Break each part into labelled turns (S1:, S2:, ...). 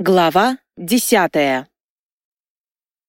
S1: Глава десятая.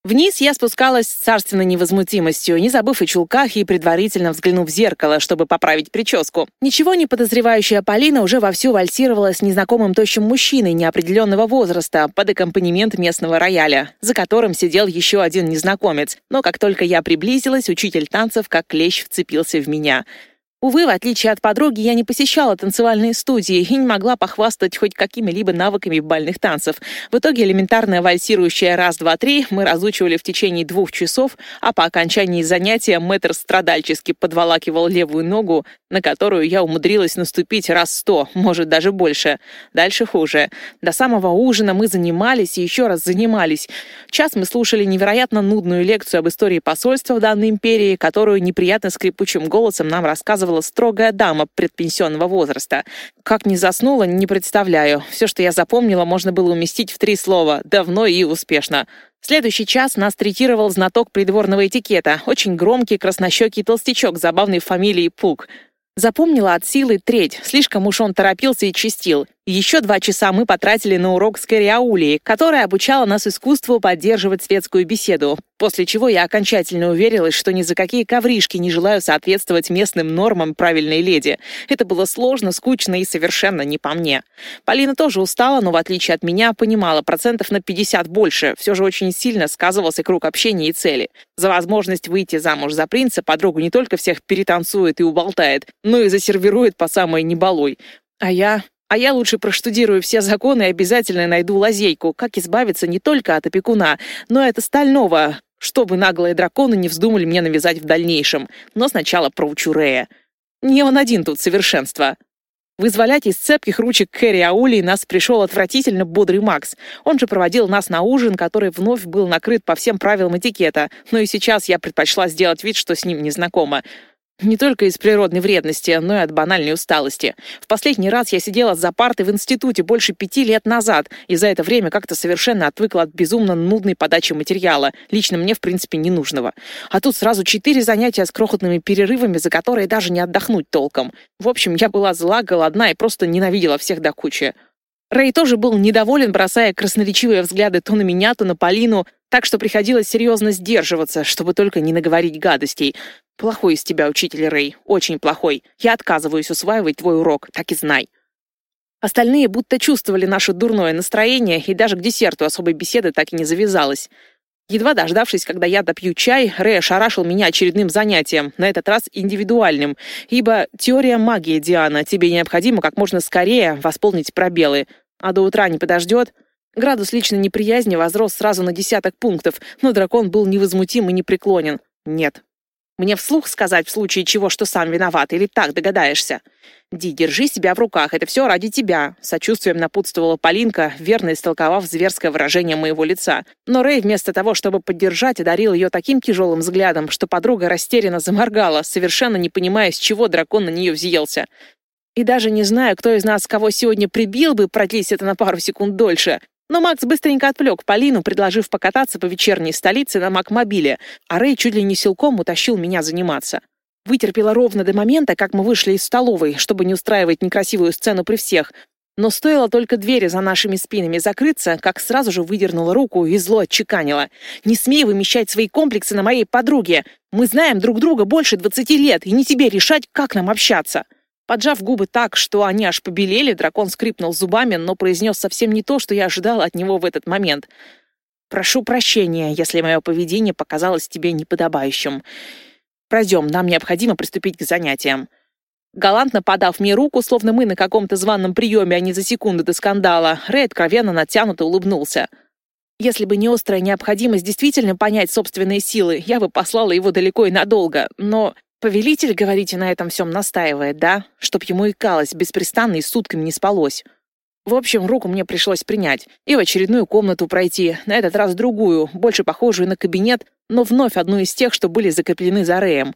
S1: Вниз я спускалась с царственной невозмутимостью, не забыв о чулках и предварительно взглянув в зеркало, чтобы поправить прическу. Ничего не подозревающая Полина уже вовсю вальсировала с незнакомым тощим мужчиной неопределенного возраста под аккомпанемент местного рояля, за которым сидел еще один незнакомец. Но как только я приблизилась, учитель танцев как клещ вцепился в меня — Увы, в отличие от подруги, я не посещала танцевальные студии и не могла похвастать хоть какими-либо навыками бальных танцев. В итоге элементарная вальсирующая раз-два-три мы разучивали в течение двух часов, а по окончании занятия мэтр страдальчески подволакивал левую ногу, на которую я умудрилась наступить раз сто, может, даже больше. Дальше хуже. До самого ужина мы занимались и еще раз занимались. Час мы слушали невероятно нудную лекцию об истории посольства в данной империи, которую неприятно скрипучим голосом нам рассказывал рассказывала строгая дама предпенсионного возраста. Как не заснула, не представляю. Все, что я запомнила, можно было уместить в три слова «давно и успешно». следующий час нас третировал знаток придворного этикета, очень громкий краснощекий толстячок забавной фамилии Пук. Запомнила от силы треть, слишком уж он торопился и чистил. Еще два часа мы потратили на урок с Кэрри Аулией, которая обучала нас искусству поддерживать светскую беседу, после чего я окончательно уверилась, что ни за какие ковришки не желаю соответствовать местным нормам правильной леди. Это было сложно, скучно и совершенно не по мне. Полина тоже устала, но в отличие от меня понимала процентов на 50 больше, все же очень сильно сказывался круг общения и цели. За возможность выйти замуж за принца подругу не только всех перетанцует и уболтает, но и засервирует по самой неболой. А я... А я лучше проштудирую все законы и обязательно найду лазейку, как избавиться не только от опекуна, но и от остального, чтобы наглые драконы не вздумали мне навязать в дальнейшем. Но сначала проучу Рея. Не он один тут совершенство. Вызволять из цепких ручек Кэрри Аули нас пришел отвратительно бодрый Макс. Он же проводил нас на ужин, который вновь был накрыт по всем правилам этикета, но и сейчас я предпочла сделать вид, что с ним не знакома. Не только из природной вредности, но и от банальной усталости. В последний раз я сидела за партой в институте больше пяти лет назад, и за это время как-то совершенно отвыкла от безумно нудной подачи материала, лично мне, в принципе, ненужного. А тут сразу четыре занятия с крохотными перерывами, за которые даже не отдохнуть толком. В общем, я была зла, голодна и просто ненавидела всех до кучи. Рэй тоже был недоволен, бросая красноречивые взгляды то на меня, то на Полину, так что приходилось серьезно сдерживаться, чтобы только не наговорить гадостей. Плохой из тебя учитель Рэй, очень плохой. Я отказываюсь усваивать твой урок, так и знай. Остальные будто чувствовали наше дурное настроение, и даже к десерту особой беседы так и не завязалось. Едва дождавшись, когда я допью чай, Рэй ошарашил меня очередным занятием, на этот раз индивидуальным, ибо теория магии, Диана, тебе необходимо как можно скорее восполнить пробелы, а до утра не подождет. Градус личной неприязни возрос сразу на десяток пунктов, но дракон был невозмутим и непреклонен. Нет. Мне вслух сказать в случае чего, что сам виноват, или так догадаешься? Ди, держи себя в руках, это все ради тебя. Сочувствием напутствовала Полинка, верно истолковав зверское выражение моего лица. Но Рэй вместо того, чтобы поддержать, одарил ее таким тяжелым взглядом, что подруга растерянно заморгала, совершенно не понимая, с чего дракон на нее взъелся. И даже не знаю, кто из нас кого сегодня прибил бы, продлись это на пару секунд дольше. Но Макс быстренько отвлек Полину, предложив покататься по вечерней столице на Макмобиле, а Рэй чуть ли не силком утащил меня заниматься. Вытерпела ровно до момента, как мы вышли из столовой, чтобы не устраивать некрасивую сцену при всех. Но стоило только двери за нашими спинами закрыться, как сразу же выдернула руку и зло отчеканила. «Не смей вымещать свои комплексы на моей подруге! Мы знаем друг друга больше двадцати лет, и не тебе решать, как нам общаться!» Поджав губы так, что они аж побелели, дракон скрипнул зубами, но произнес совсем не то, что я ожидала от него в этот момент. «Прошу прощения, если мое поведение показалось тебе неподобающим. Пройдем, нам необходимо приступить к занятиям». Галантно подав мне руку, словно мы на каком-то званном приеме, а не за секунду до скандала, Рэй откровенно натянуто улыбнулся. Если бы не острая необходимость действительно понять собственные силы, я бы послала его далеко и надолго, но Повелитель, говорите, на этом всем настаивает, да? Чтоб ему икалось, беспрестанно и сутками не спалось. В общем, руку мне пришлось принять и в очередную комнату пройти, на этот раз другую, больше похожую на кабинет, но вновь одну из тех, что были закреплены за Рэем.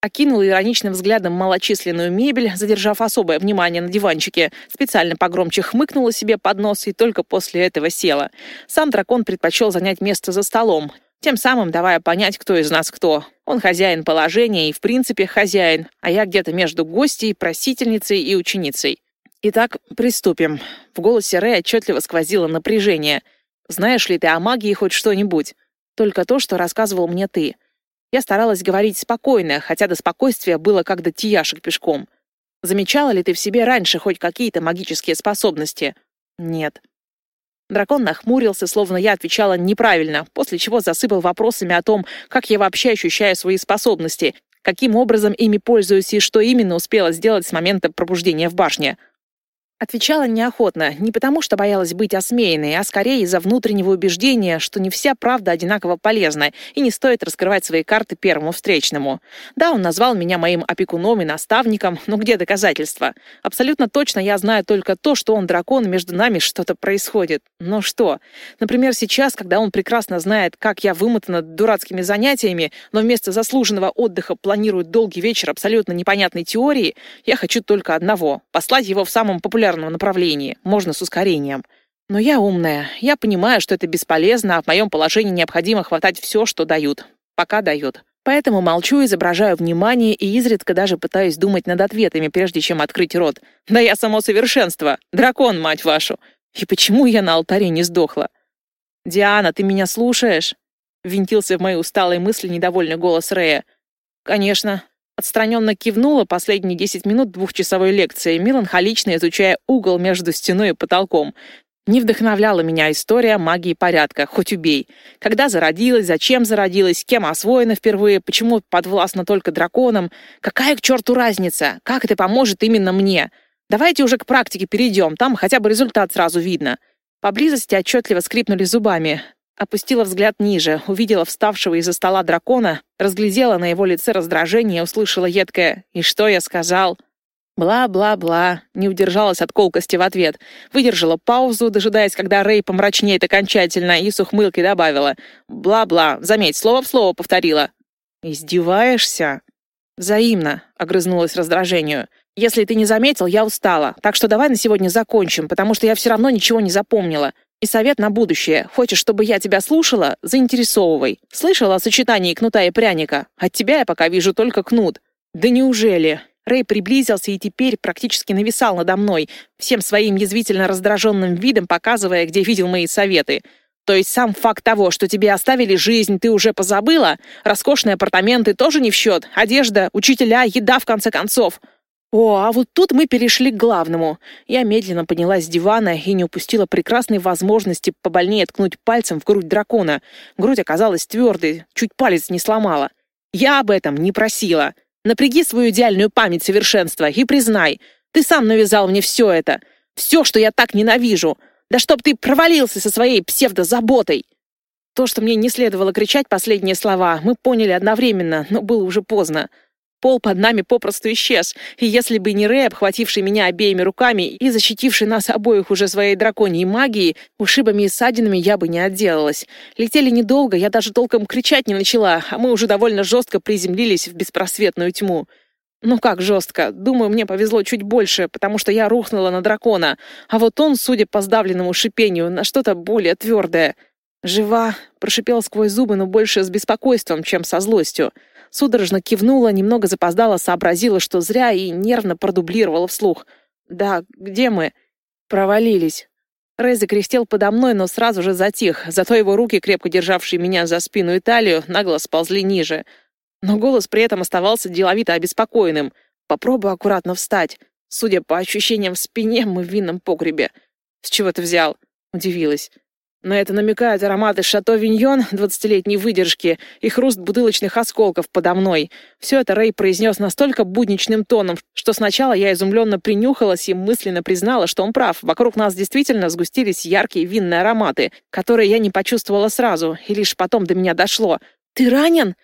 S1: Окинула ироничным взглядом малочисленную мебель, задержав особое внимание на диванчике, специально погромче хмыкнула себе под нос и только после этого села. Сам дракон предпочел занять место за столом, тем самым давая понять, кто из нас кто. Он хозяин положения и, в принципе, хозяин, а я где-то между гостьей, просительницей и ученицей. Итак, приступим. В голосе Рэя отчетливо сквозило напряжение. Знаешь ли ты о магии хоть что-нибудь? Только то, что рассказывал мне ты. Я старалась говорить спокойно, хотя до спокойствия было как до тияшек пешком. Замечала ли ты в себе раньше хоть какие-то магические способности? Нет. Дракон нахмурился, словно я отвечала неправильно, после чего засыпал вопросами о том, как я вообще ощущаю свои способности, каким образом ими пользуюсь и что именно успела сделать с момента пробуждения в башне. Отвечала неохотно, не потому что боялась быть осмеянной, а скорее из-за внутреннего убеждения, что не вся правда одинаково полезна, и не стоит раскрывать свои карты первому встречному. Да, он назвал меня моим опекуном и наставником, но где доказательства? Абсолютно точно я знаю только то, что он дракон, между нами что-то происходит. Но что? Например, сейчас, когда он прекрасно знает, как я вымотана дурацкими занятиями, но вместо заслуженного отдыха планирует долгий вечер абсолютно непонятной теории, я хочу только одного — послать его в самом популярном популярном направлении, можно с ускорением. Но я умная, я понимаю, что это бесполезно, а в моем положении необходимо хватать все, что дают. Пока дают. Поэтому молчу, изображаю внимание и изредка даже пытаюсь думать над ответами, прежде чем открыть рот. Да я само совершенство! Дракон, мать вашу! И почему я на алтаре не сдохла? «Диана, ты меня слушаешь?» Винтился в мои усталые мысли недовольный голос Рея. «Конечно. Отстраненно кивнула последние десять минут двухчасовой лекции, меланхолично изучая угол между стеной и потолком. Не вдохновляла меня история магии порядка, хоть убей. Когда зародилась, зачем зародилась, кем освоена впервые, почему подвластна только драконам. Какая к черту разница? Как это поможет именно мне? Давайте уже к практике перейдем, там хотя бы результат сразу видно. Поблизости отчетливо скрипнули зубами. Опустила взгляд ниже, увидела вставшего из-за стола дракона, разглядела на его лице раздражение, услышала едкое «И что я сказал?» Бла-бла-бла. Не удержалась от колкости в ответ. Выдержала паузу, дожидаясь, когда Рэй помрачнеет окончательно, и с ухмылкой добавила. Бла-бла. Заметь, слово в слово повторила. «Издеваешься?» «Взаимно», — огрызнулась раздражению. «Если ты не заметил, я устала, так что давай на сегодня закончим, потому что я все равно ничего не запомнила. И совет на будущее. Хочешь, чтобы я тебя слушала? Заинтересовывай. Слышала о сочетании кнута и пряника? От тебя я пока вижу только кнут. Да неужели? Рэй приблизился и теперь практически нависал надо мной, всем своим язвительно раздраженным видом показывая, где видел мои советы. То есть сам факт того, что тебе оставили жизнь, ты уже позабыла? Роскошные апартаменты тоже не в счет? Одежда, учителя, еда, в конце концов. О, а вот тут мы перешли к главному. Я медленно поднялась с дивана и не упустила прекрасной возможности побольнее ткнуть пальцем в грудь дракона. Грудь оказалась твердой, чуть палец не сломала. Я об этом не просила. Напряги свою идеальную память совершенства и признай, ты сам навязал мне все это. Все, что я так ненавижу. Да чтоб ты провалился со своей псевдозаботой. То, что мне не следовало кричать последние слова, мы поняли одновременно, но было уже поздно. Пол под нами попросту исчез, и если бы не Рэй, обхвативший меня обеими руками и защитивший нас обоих уже своей драконьей магией, ушибами и ссадинами я бы не отделалась. Летели недолго, я даже толком кричать не начала, а мы уже довольно жестко приземлились в беспросветную тьму. Ну как жестко? Думаю, мне повезло чуть больше, потому что я рухнула на дракона, а вот он, судя по сдавленному шипению, на что-то более твердое. «Жива!» — прошипел сквозь зубы, но больше с беспокойством, чем со злостью. Судорожно кивнула, немного запоздала, сообразила, что зря, и нервно продублировала вслух. «Да, где мы?» «Провалились». Рэй закряхтел подо мной, но сразу же затих, зато его руки, крепко державшие меня за спину и талию, нагло сползли ниже. Но голос при этом оставался деловито обеспокоенным. «Попробуй аккуратно встать. Судя по ощущениям в спине, мы в винном погребе». «С чего ты взял?» — удивилась. На это намекают ароматы «Шато Виньон» двадцатилетней выдержки и хруст бутылочных осколков подо мной. Все это Рэй произнес настолько будничным тоном, что сначала я изумленно принюхалась и мысленно признала, что он прав. Вокруг нас действительно сгустились яркие винные ароматы, которые я не почувствовала сразу, и лишь потом до меня дошло. «Ты ранен?»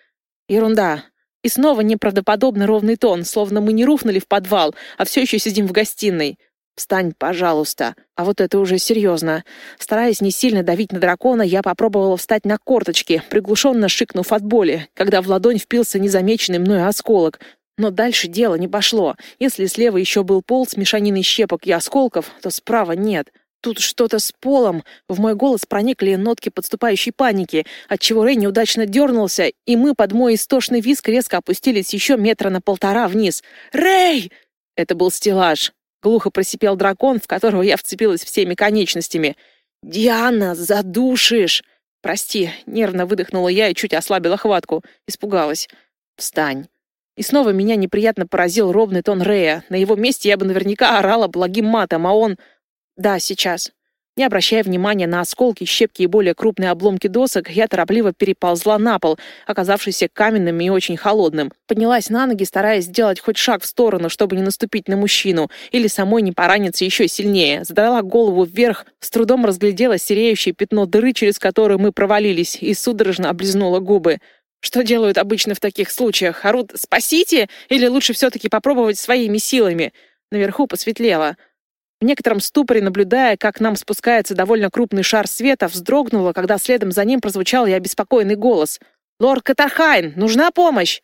S1: Ерунда. И снова неправдоподобно ровный тон, словно мы не рухнули в подвал, а все еще сидим в гостиной. «Встань, пожалуйста». А вот это уже серьезно. Стараясь не сильно давить на дракона, я попробовала встать на корточки, приглушенно шикнув от боли, когда в ладонь впился незамеченный мной осколок. Но дальше дело не пошло. Если слева еще был пол с мешаниной щепок и осколков, то справа нет. Тут что-то с полом. В мой голос проникли нотки подступающей паники, отчего Рэй неудачно дернулся, и мы под мой истошный визг резко опустились еще метра на полтора вниз. «Рэй!» Это был стеллаж. Глухо просипел дракон, в которого я вцепилась всеми конечностями. «Диана, задушишь!» «Прости», — нервно выдохнула я и чуть ослабила хватку. Испугалась. «Встань». И снова меня неприятно поразил ровный тон Рея. На его месте я бы наверняка орала благим матом, а он... «Да, сейчас». Не обращая внимания на осколки, щепки и более крупные обломки досок, я торопливо переползла на пол, оказавшийся каменным и очень холодным. Поднялась на ноги, стараясь сделать хоть шаг в сторону, чтобы не наступить на мужчину, или самой не пораниться еще сильнее. Задрала голову вверх, с трудом разглядела сереющее пятно дыры, через которое мы провалились, и судорожно облизнула губы. Что делают обычно в таких случаях? Орут «Спасите!» Или лучше все-таки попробовать своими силами? Наверху посветлело. В некотором ступоре, наблюдая, как нам спускается довольно крупный шар света, вздрогнула, когда следом за ним прозвучал я обеспокоенный голос. «Лорд Катархайн, нужна помощь?»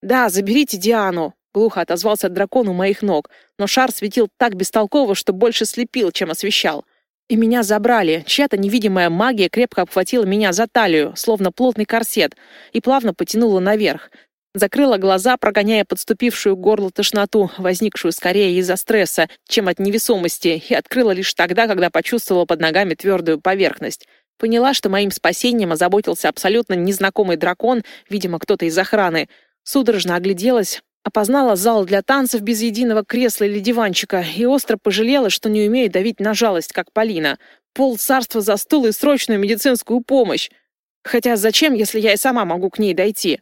S1: «Да, заберите Диану», — глухо отозвался дракон у моих ног, но шар светил так бестолково, что больше слепил, чем освещал. И меня забрали. Чья-то невидимая магия крепко обхватила меня за талию, словно плотный корсет, и плавно потянула наверх. Закрыла глаза, прогоняя подступившую к горлу тошноту, возникшую скорее из-за стресса, чем от невесомости, и открыла лишь тогда, когда почувствовала под ногами твердую поверхность. Поняла, что моим спасением озаботился абсолютно незнакомый дракон, видимо, кто-то из охраны. Судорожно огляделась, опознала зал для танцев без единого кресла или диванчика и остро пожалела, что не умею давить на жалость, как Полина. Пол царства за стул и срочную медицинскую помощь. Хотя зачем, если я и сама могу к ней дойти?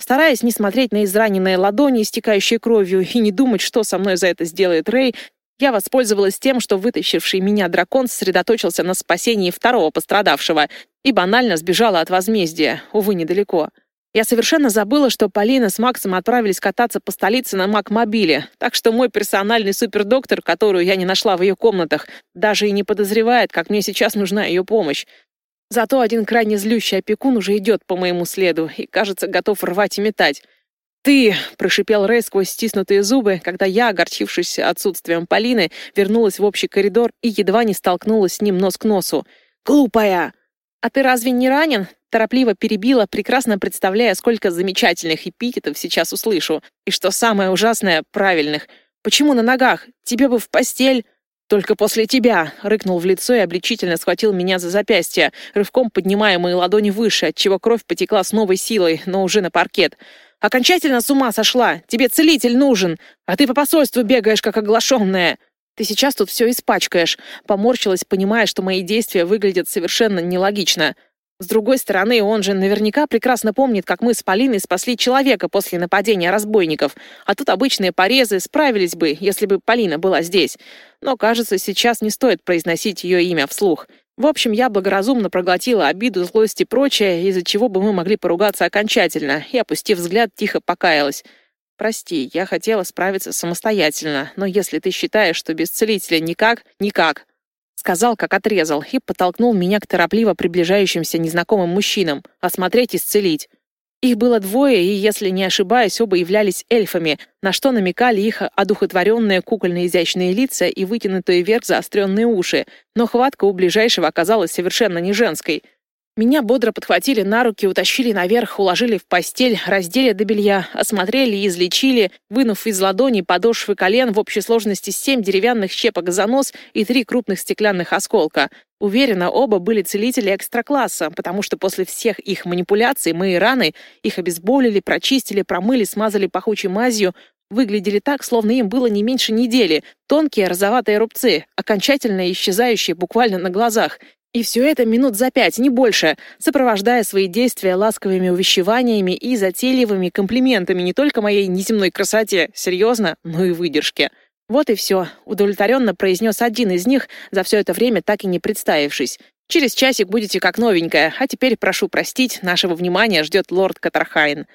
S1: Стараясь не смотреть на израненные ладони, истекающие кровью, и не думать, что со мной за это сделает Рэй, я воспользовалась тем, что вытащивший меня дракон сосредоточился на спасении второго пострадавшего и банально сбежала от возмездия, увы, недалеко. Я совершенно забыла, что Полина с Максом отправились кататься по столице на Макмобиле, так что мой персональный супердоктор, которую я не нашла в ее комнатах, даже и не подозревает, как мне сейчас нужна ее помощь. Зато один крайне злющий опекун уже идет по моему следу и, кажется, готов рвать и метать. «Ты!» — прошипел Рэй сквозь стиснутые зубы, когда я, огорчившись отсутствием Полины, вернулась в общий коридор и едва не столкнулась с ним нос к носу. «Глупая!» «А ты разве не ранен?» Торопливо перебила, прекрасно представляя, сколько замечательных эпитетов сейчас услышу. И что самое ужасное, правильных. «Почему на ногах? Тебе бы в постель...» «Только после тебя!» — рыкнул в лицо и обличительно схватил меня за запястье, рывком поднимая мои ладони выше, отчего кровь потекла с новой силой, но уже на паркет. «Окончательно с ума сошла! Тебе целитель нужен! А ты по посольству бегаешь, как оглашенная!» «Ты сейчас тут все испачкаешь!» Поморщилась, понимая, что мои действия выглядят совершенно нелогично. С другой стороны, он же наверняка прекрасно помнит, как мы с Полиной спасли человека после нападения разбойников. А тут обычные порезы справились бы, если бы Полина была здесь. Но, кажется, сейчас не стоит произносить ее имя вслух. В общем, я благоразумно проглотила обиду, злость и прочее, из-за чего бы мы могли поругаться окончательно, и, опустив взгляд, тихо покаялась. «Прости, я хотела справиться самостоятельно, но если ты считаешь, что без целителя никак, никак. Сказал, как отрезал, и подтолкнул меня к торопливо приближающимся незнакомым мужчинам. Осмотреть, исцелить. Их было двое, и, если не ошибаюсь, оба являлись эльфами, на что намекали их одухотворенные кукольно-изящные лица и вытянутые вверх заостренные уши, но хватка у ближайшего оказалась совершенно не женской — меня бодро подхватили на руки, утащили наверх, уложили в постель, раздели до белья, осмотрели и излечили, вынув из ладоней подошвы колен в общей сложности семь деревянных щепок за нос и три крупных стеклянных осколка. Уверена, оба были целители экстракласса, потому что после всех их манипуляций мои раны их обезболили, прочистили, промыли, смазали пахучей мазью, выглядели так, словно им было не меньше недели. Тонкие розоватые рубцы, окончательно исчезающие буквально на глазах. И все это минут за пять, не больше, сопровождая свои действия ласковыми увещеваниями и затейливыми комплиментами не только моей неземной красоте, серьезно, но и выдержке. Вот и все, удовлетворенно произнес один из них, за все это время так и не представившись. Через часик будете как новенькая, а теперь прошу простить, нашего внимания ждет лорд Катархайн.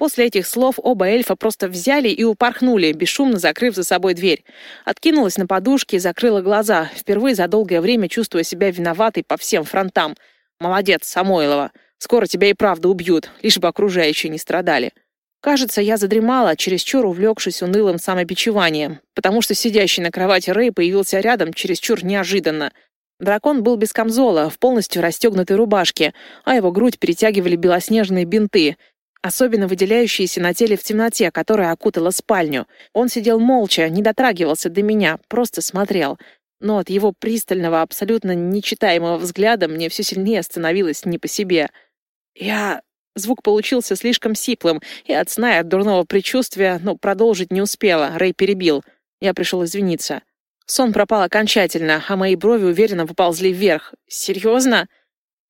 S1: После этих слов оба эльфа просто взяли и упорхнули, бесшумно закрыв за собой дверь. Откинулась на подушке и закрыла глаза, впервые за долгое время чувствуя себя виноватой по всем фронтам. «Молодец, Самойлова. Скоро тебя и правда убьют, лишь бы окружающие не страдали». Кажется, я задремала, чересчур увлекшись унылым самобичеванием, потому что сидящий на кровати Рэй появился рядом чересчур неожиданно. Дракон был без камзола, в полностью расстегнутой рубашке, а его грудь перетягивали белоснежные бинты — особенно выделяющиеся на теле в темноте, которая окутала спальню. Он сидел молча, не дотрагивался до меня, просто смотрел. Но от его пристального, абсолютно нечитаемого взгляда мне все сильнее становилось не по себе. Я... Звук получился слишком сиплым, и от сна, и от дурного предчувствия, но продолжить не успела, Рэй перебил. Я пришел извиниться. Сон пропал окончательно, а мои брови уверенно поползли вверх. «Серьезно?»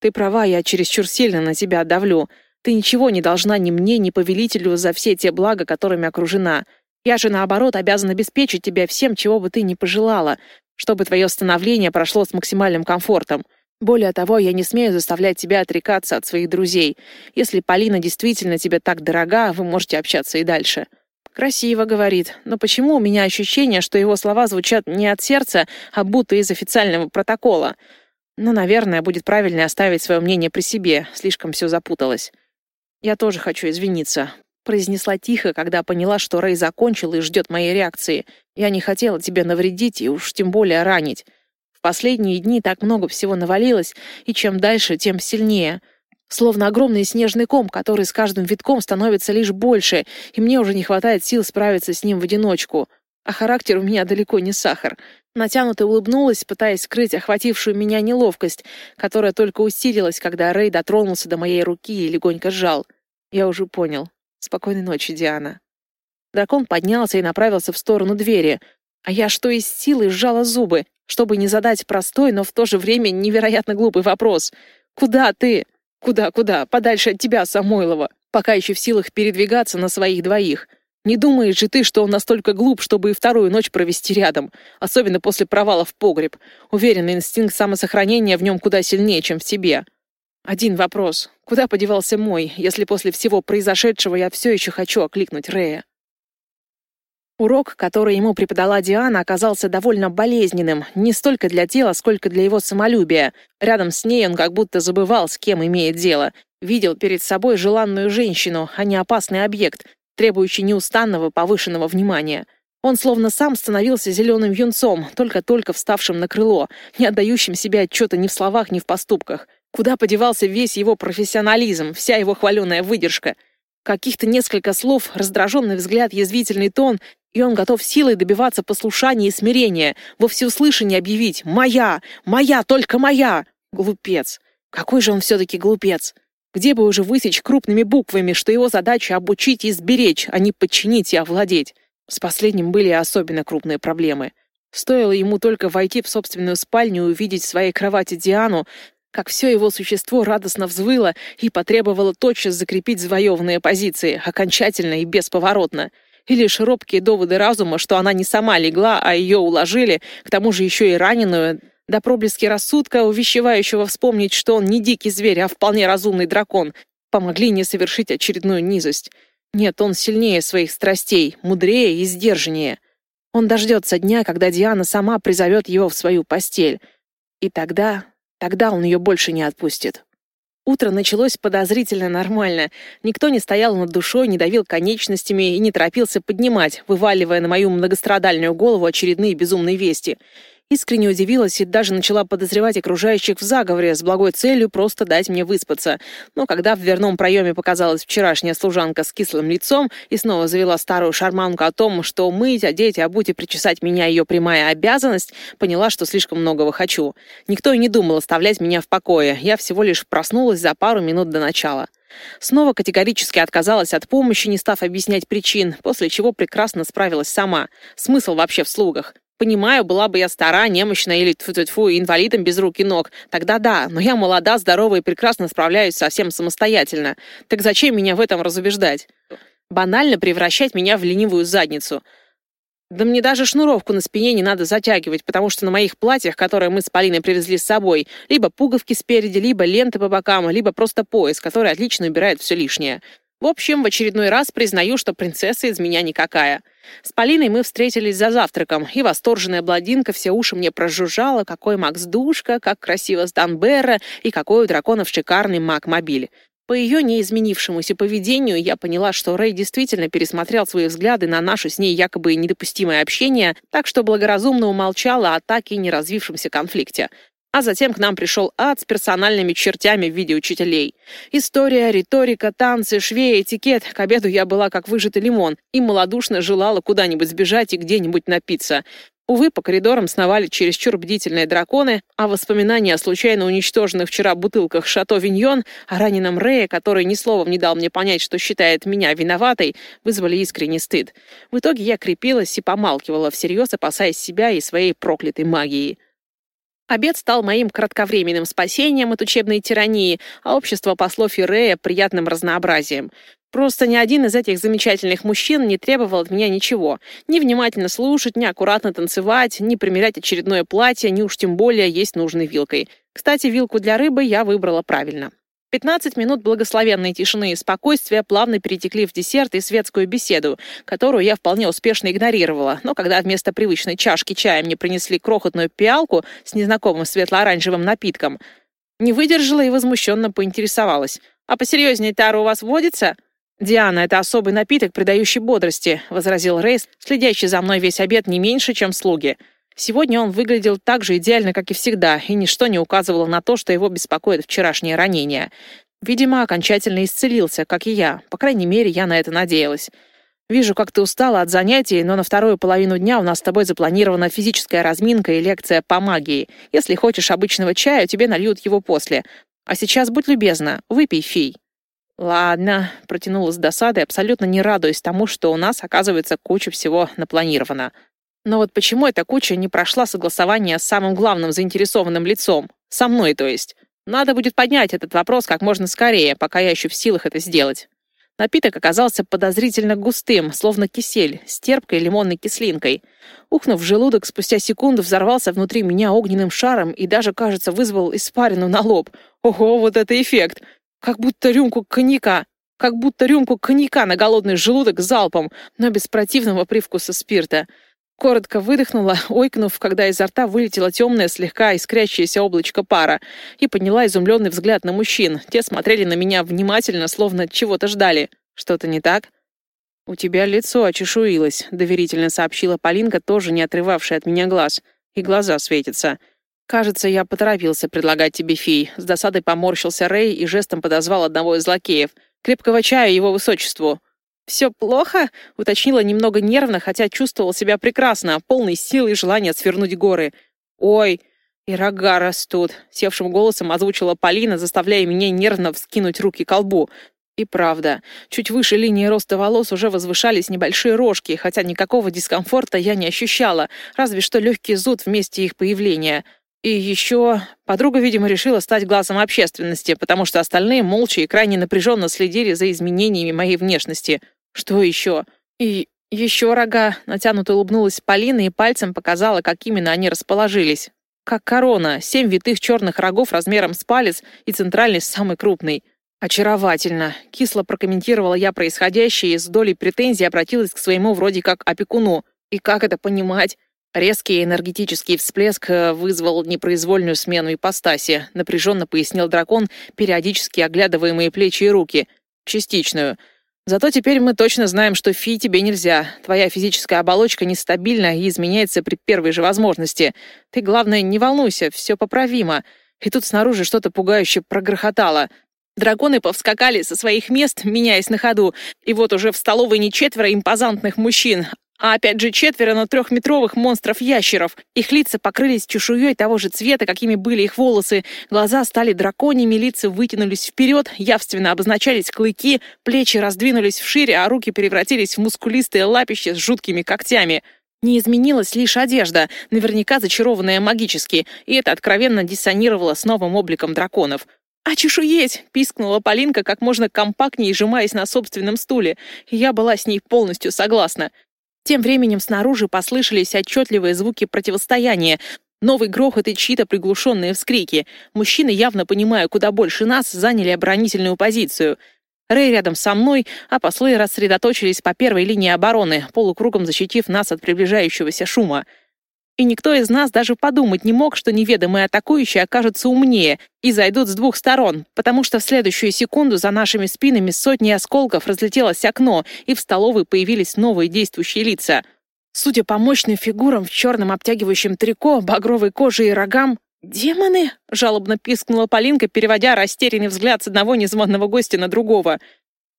S1: «Ты права, я чересчур сильно на тебя давлю. Ты ничего не должна ни мне, ни повелителю за все те блага, которыми окружена. Я же, наоборот, обязан обеспечить тебя всем, чего бы ты ни пожелала, чтобы твое становление прошло с максимальным комфортом. Более того, я не смею заставлять тебя отрекаться от своих друзей. Если Полина действительно тебе так дорога, вы можете общаться и дальше». «Красиво», — говорит. «Но почему у меня ощущение, что его слова звучат не от сердца, а будто из официального протокола?» Но, наверное, будет правильно оставить свое мнение при себе. Слишком все запуталось. «Я тоже хочу извиниться», — произнесла тихо, когда поняла, что Рэй закончил и ждет моей реакции. «Я не хотела тебе навредить и уж тем более ранить. В последние дни так много всего навалилось, и чем дальше, тем сильнее. Словно огромный снежный ком, который с каждым витком становится лишь больше, и мне уже не хватает сил справиться с ним в одиночку. А характер у меня далеко не сахар. Натянуто улыбнулась, пытаясь скрыть охватившую меня неловкость, которая только усилилась, когда Рэй дотронулся до моей руки и легонько сжал. Я уже понял. Спокойной ночи, Диана. Дракон поднялся и направился в сторону двери, а я что из силы сжала зубы, чтобы не задать простой, но в то же время невероятно глупый вопрос. «Куда ты?» Куда-куда? Подальше от тебя, Самойлова. Пока еще в силах передвигаться на своих двоих. Не думаешь же ты, что он настолько глуп, чтобы и вторую ночь провести рядом, особенно после провала в погреб. Уверен, инстинкт самосохранения в нем куда сильнее, чем в тебе. Один вопрос. Куда подевался мой, если после всего произошедшего я все еще хочу окликнуть Рея? Урок, который ему преподала Диана, оказался довольно болезненным, не столько для тела, сколько для его самолюбия. Рядом с ней он как будто забывал, с кем имеет дело. Видел перед собой желанную женщину, а не опасный объект, требующий неустанного повышенного внимания. Он словно сам становился зеленым юнцом, только-только вставшим на крыло, не отдающим себе отчета ни в словах, ни в поступках. Куда подевался весь его профессионализм, вся его хваленая выдержка? Каких-то несколько слов, раздраженный взгляд, язвительный тон, и он готов силой добиваться послушания и смирения, во всеуслышание объявить «Моя! Моя! Только моя!» Глупец! Какой же он все-таки глупец! Где бы уже высечь крупными буквами, что его задача обучить и сберечь, а не подчинить и овладеть? С последним были особенно крупные проблемы. Стоило ему только войти в собственную спальню и увидеть в своей кровати Диану, как все его существо радостно взвыло и потребовало тотчас закрепить завоеванные позиции, окончательно и бесповоротно — и лишь робкие доводы разума, что она не сама легла, а ее уложили, к тому же еще и раненую, до проблески рассудка, увещевающего вспомнить, что он не дикий зверь, а вполне разумный дракон, помогли не совершить очередную низость. Нет, он сильнее своих страстей, мудрее и сдержаннее. Он дождется дня, когда Диана сама призовет его в свою постель. И тогда, тогда он ее больше не отпустит. Утро началось подозрительно нормально. Никто не стоял над душой, не давил конечностями и не торопился поднимать, вываливая на мою многострадальную голову очередные безумные вести. Искренне удивилась и даже начала подозревать окружающих в заговоре с благой целью просто дать мне выспаться. Но когда в дверном проеме показалась вчерашняя служанка с кислым лицом и снова завела старую шарманку о том, что мыть, одеть, обуть и причесать меня ее прямая обязанность, поняла, что слишком многого хочу. Никто и не думал оставлять меня в покое. Я всего лишь проснулась за пару минут до начала. Снова категорически отказалась от помощи, не став объяснять причин, после чего прекрасно справилась сама. Смысл вообще в слугах. Понимаю, была бы я стара, немощная или -тьфу -тьфу, инвалидом без рук и ног. Тогда да, но я молода, здорова и прекрасно справляюсь совсем самостоятельно. Так зачем меня в этом разубеждать? Банально превращать меня в ленивую задницу. Да мне даже шнуровку на спине не надо затягивать, потому что на моих платьях, которые мы с Полиной привезли с собой, либо пуговки спереди, либо ленты по бокам, либо просто пояс, который отлично убирает все лишнее. В общем, в очередной раз признаю, что принцесса из меня никакая. С Полиной мы встретились за завтраком, и восторженная бладинка все уши мне прожужжала, какой Макс душка, как красиво сдан Берра и какой у драконов шикарный Мак-мобиль. По ее неизменившемуся поведению я поняла, что Рэй действительно пересмотрел свои взгляды на наше с ней якобы недопустимое общение, так что благоразумно умолчала о так и не развившемся конфликте. А затем к нам пришел ад с персональными чертями в виде учителей. История, риторика, танцы, швей, этикет. К обеду я была как выжатый лимон и малодушно желала куда-нибудь сбежать и где-нибудь напиться. Увы, по коридорам сновали чересчур бдительные драконы, а воспоминания о случайно уничтоженных вчера бутылках «Шато Виньон», о раненом Рее, который ни словом не дал мне понять, что считает меня виноватой, вызвали искренний стыд. В итоге я крепилась и помалкивала, всерьез опасаясь себя и своей проклятой магии. Обед стал моим кратковременным спасением от учебной тирании, а общество послов Ирея — приятным разнообразием. Просто ни один из этих замечательных мужчин не требовал от меня ничего. Ни внимательно слушать, ни аккуратно танцевать, ни примерять очередное платье, ни уж тем более есть нужной вилкой. Кстати, вилку для рыбы я выбрала правильно. 15 минут благословенной тишины и спокойствия плавно перетекли в десерт и светскую беседу, которую я вполне успешно игнорировала. Но когда вместо привычной чашки чая мне принесли крохотную пиалку с незнакомым светло-оранжевым напитком, не выдержала и возмущенно поинтересовалась. «А посерьезнее тара у вас водится?» «Диана, это особый напиток, придающий бодрости», — возразил Рейс, следящий за мной весь обед не меньше, чем слуги. Сегодня он выглядел так же идеально, как и всегда, и ничто не указывало на то, что его беспокоит вчерашнее ранение. Видимо, окончательно исцелился, как и я. По крайней мере, я на это надеялась. Вижу, как ты устала от занятий, но на вторую половину дня у нас с тобой запланирована физическая разминка и лекция по магии. Если хочешь обычного чая, тебе нальют его после. А сейчас будь любезна, выпей фей. Ладно, протянула с досадой, абсолютно не радуясь тому, что у нас, оказывается, куча всего напланировано. Но вот почему эта куча не прошла согласование с самым главным заинтересованным лицом? Со мной, то есть. Надо будет поднять этот вопрос как можно скорее, пока я еще в силах это сделать. Напиток оказался подозрительно густым, словно кисель, с терпкой лимонной кислинкой. Ухнув в желудок, спустя секунду взорвался внутри меня огненным шаром и даже, кажется, вызвал испарину на лоб. Ого, вот это эффект! Как будто рюмку коньяка. Как будто рюмку коньяка на голодный желудок залпом, но без противного привкуса спирта. Коротко выдохнула, ойкнув, когда изо рта вылетело темное, слегка искрящееся облачко пара, и подняла изумленный взгляд на мужчин. Те смотрели на меня внимательно, словно чего-то ждали. Что-то не так? «У тебя лицо очешуилось», — доверительно сообщила Полинка, тоже не отрывавшая от меня глаз. «И глаза светятся». «Кажется, я поторопился предлагать тебе фей». С досадой поморщился Рэй и жестом подозвал одного из лакеев. «Крепкого чая его высочеству». «Все плохо?» — уточнила немного нервно, хотя чувствовал себя прекрасно, полный силы и желания свернуть горы. «Ой, и рога растут», — севшим голосом озвучила Полина, заставляя меня нервно вскинуть руки к лбу. И правда, чуть выше линии роста волос уже возвышались небольшие рожки, хотя никакого дискомфорта я не ощущала, разве что легкий зуд вместе их появления. И еще подруга, видимо, решила стать глазом общественности, потому что остальные молча и крайне напряженно следили за изменениями моей внешности. Что еще? И еще рога. Натянуто улыбнулась Полина и пальцем показала, как именно они расположились. Как корона, семь витых черных рогов размером с палец и центральный самый крупный. «Очаровательно!» — кисло прокомментировала я происходящее и с долей претензий обратилась к своему вроде как опекуну. И как это понимать? Резкий энергетический всплеск э, вызвал непроизвольную смену ипостаси, напряженно пояснил дракон, периодически оглядывая мои плечи и руки. Частичную. Зато теперь мы точно знаем, что фи тебе нельзя. Твоя физическая оболочка нестабильна и изменяется при первой же возможности. Ты, главное, не волнуйся, все поправимо. И тут снаружи что-то пугающе прогрохотало. Драконы повскакали со своих мест, меняясь на ходу. И вот уже в столовой не четверо импозантных мужчин, а опять же четверо, но трехметровых монстров-ящеров. Их лица покрылись чешуей того же цвета, какими были их волосы. Глаза стали драконьими, лица вытянулись вперед, явственно обозначались клыки, плечи раздвинулись вшире, а руки превратились в мускулистые лапища с жуткими когтями. Не изменилась лишь одежда, наверняка зачарованная магически, и это откровенно диссонировало с новым обликом драконов. «А чешуеть!» — пискнула Полинка как можно компактнее, сжимаясь на собственном стуле. я была с ней полностью согласна. Тем временем снаружи послышались отчетливые звуки противостояния, новый грохот и чьи-то приглушенные вскрики. Мужчины, явно понимая куда больше нас, заняли оборонительную позицию. Рэй рядом со мной, а послы рассредоточились по первой линии обороны, полукругом защитив нас от приближающегося шума и никто из нас даже подумать не мог, что неведомые атакующие окажутся умнее и зайдут с двух сторон, потому что в следующую секунду за нашими спинами сотни осколков разлетелось окно, и в столовой появились новые действующие лица. Судя по мощным фигурам в черном обтягивающем трико, багровой коже и рогам, «Демоны?» — жалобно пискнула Полинка, переводя растерянный взгляд с одного незваного гостя на другого.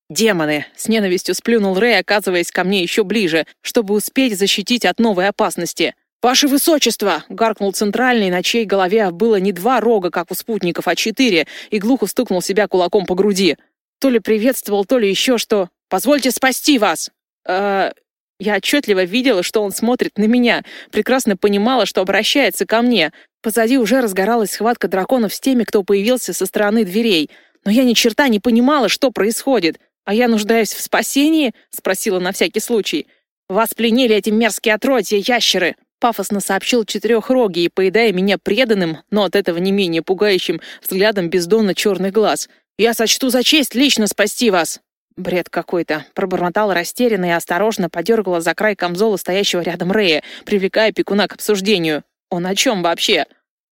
S1: «Демоны!» — с ненавистью сплюнул Рэй, оказываясь ко мне еще ближе, чтобы успеть защитить от новой опасности. «Ваше высочество!» — гаркнул центральный, на чьей голове было не два рога, как у спутников, а четыре, и глухо стукнул себя кулаком по груди. То ли приветствовал, то ли еще что. «Позвольте спасти вас!» «Э, я отчетливо видела, что он смотрит на меня, прекрасно понимала, что обращается ко мне. Позади уже разгоралась схватка драконов с теми, кто появился со стороны дверей. Но я ни черта не понимала, что происходит. «А я нуждаюсь в спасении?» — спросила на всякий случай. «Вас пленили эти мерзкие отродья, ящеры!» Пафосно сообщил четырехрогий, поедая меня преданным, но от этого не менее пугающим взглядом бездонно черных глаз. «Я сочту за честь лично спасти вас!» Бред какой-то. Пробормотала растерянно и осторожно подергала за край камзола стоящего рядом Рея, привлекая пекуна к обсуждению. «Он о чем вообще?»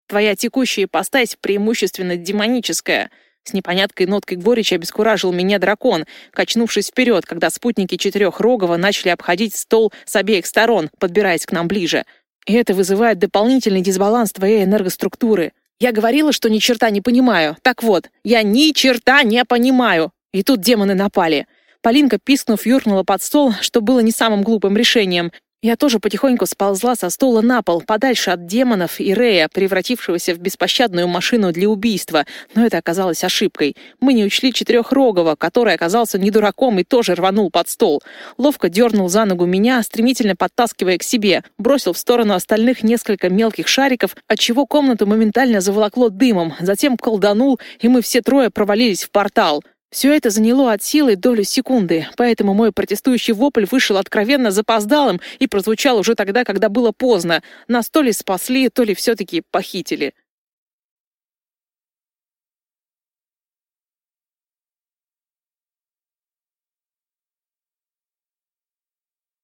S1: «Твоя текущая ипостась преимущественно демоническая», с непоняткой ноткой горечи обескуражил меня дракон, качнувшись вперед, когда спутники Четырехрогого начали обходить стол с обеих сторон, подбираясь к нам ближе. И это вызывает дополнительный дисбаланс твоей энергоструктуры. Я говорила, что ни черта не понимаю. Так вот, я ни черта не понимаю. И тут демоны напали. Полинка, пискнув, юркнула под стол, что было не самым глупым решением, я тоже потихоньку сползла со стула на пол, подальше от демонов и Рея, превратившегося в беспощадную машину для убийства, но это оказалось ошибкой. Мы не учли Четырехрогого, который оказался не дураком и тоже рванул под стол. Ловко дернул за ногу меня, стремительно подтаскивая к себе, бросил в сторону остальных несколько мелких шариков, отчего комнату моментально заволокло дымом, затем колданул, и мы все трое провалились в портал. Все это заняло от силы долю секунды, поэтому мой протестующий вопль вышел откровенно запоздалым и прозвучал уже тогда, когда было поздно. Нас то ли спасли, то ли все-таки похитили.